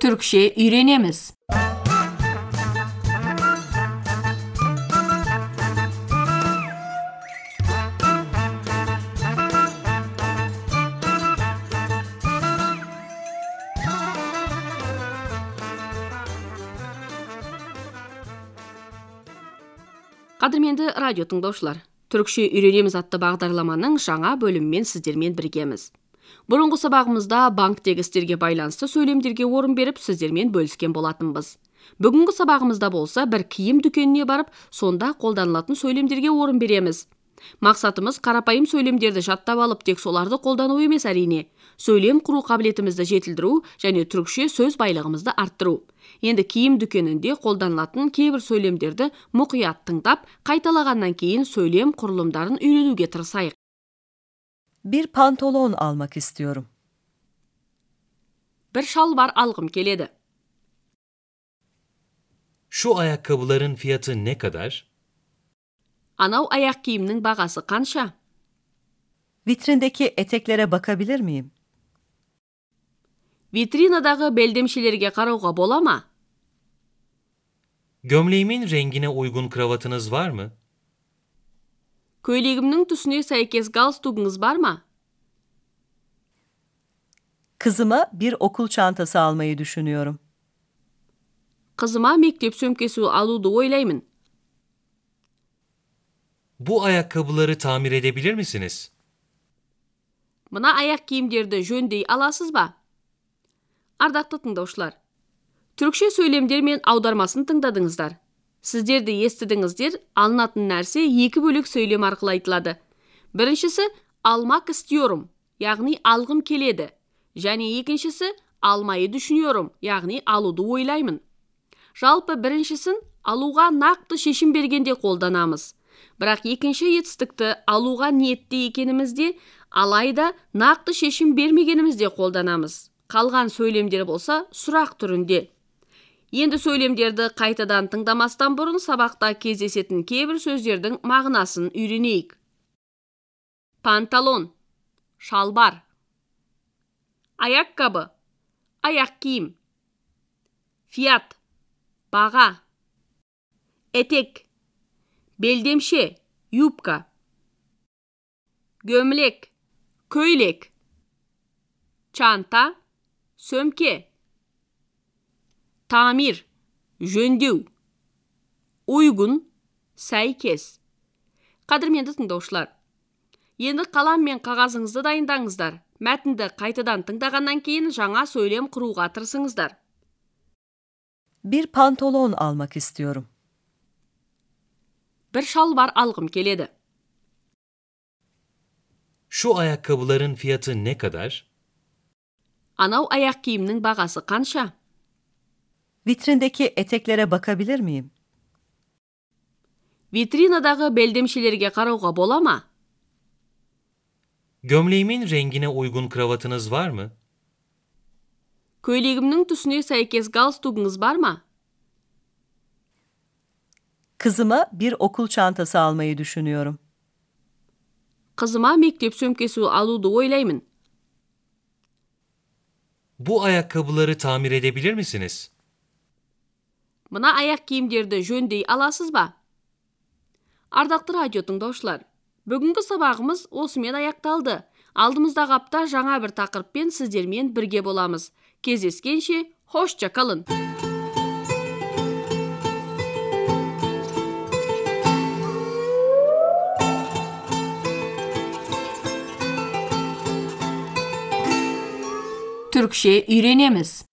Türkçe öğrenemiz. Қадірменді радио тыңдаушылар, түркше үйренеміз атты бағдарламаның жаңа бөлімімен сіздермен біргеміз. Бұрынғы сабағымызда банктегі істерге байланысты сөйлемдерге орын беріп сіздермен бөліскен болатынбыз. Бүгінгі сабағымызда болса бір киім дүкеніне барып, сонда қолданылатын сөйлемдерге орын береміз. Мақсатымыз қарапайым сөйлемдерді жаттап алып тек соларды қолдану емес әрине сөйлем құру қабілетімізді жетілдіру және түркше сөз байлығымызды арттыру енді киім дүкенінде қолданылатын кейбір сөйлемдерді мұқият тыңдап қайталағаннан кейін сөйлем құрылымдарын үйренуге тырысайық Bir pantolon almak istiyorum. бір шалбар алғым келеді Şu ayakkabıların fiyatı ne kadar? анау аяқ киімнің бағасы қанша Vitrindeki eteklere bakabilir miyim? витринадағы белдемшелерге қарауға бола ма Gömleğimin rengine uygun kravatınız var mı? Көйлегімнің түсіне сәйкес галстугыңыз бар ма Kızıma bir okul çantası almayı düşünüyorum. қызыма мектеп сөмкесі алуды ойлаймын Bu ayakkabıları tamir edebilir misiniz? мына аяқ киімдерді жөндей аласыз ба ардақты тыңдаушылар түрікше сөйлемдер мен аудармасын тыңдадыңыздар сіздер де естідіңіздер алынатын нәрсе екі бөлек сөйлем арқылы айтылады. Біріншісі алмак истиyorum яғни алғым келеді. Және екіншісі алмайы düşünüyorum яғни алуды ойлаймын. Жалпы біріншісін алуға нақты шешім бергенде қолданамыз бірақ екінші етістікті алуға ниетті екенімізде алайда нақты шешім бермегенімізде қолданамыз. Қалған сөйлемдер болса сұрақ түрінде. Енді сөйлемдерді қайтадан тыңдамастан бұрын сабақта кездесетін кейбір сөздердің мағынасын үйренейік. Панталон шалбар. Аяқкабы аяқ киім фиат баға. Етек белдемше юбка. Gömlek көйлек. Чанта сөмке. Тамир жөндеу. Uygun сәйкес қадірменді тыңдаушылар. Енді қалам мен қағазыңызды дайындаңыздар. Мәтінді қайтадан тыңдағаннан кейін жаңа сөйлем құруға тырысыңыздар. Bir pantolon almak istiyorum. бір шалбар алғым келеді. Şu ayakkabıların fiyatı ne kadar? анау аяқ киімнің бағасы қанша? Vitrindeki eteklere bakabilir miyim? витринадағы белдемшелерге қарауға бола ма Gömleğimin rengine uygun kravatınız var mı? көйлегімнің түсіне сәйкес галстугыңыз бар ма Kızıma bir okul çantası almayı düşünüyorum. қызыма мектеп сөмкесі алуды ойлаймын Bu ayakkabıları tamir edebilir misiniz? Мына аяқ киімдерді жөндей аласыз ба? Ардақты радио тыңдаушылар бүгінгі сабағымыз осымен аяқталды. Алдымыздағы апта жаңа бір тақырыппен сіздермен бірге боламыз. Кездескенше hoşça kalın Türkçe öğrenemiz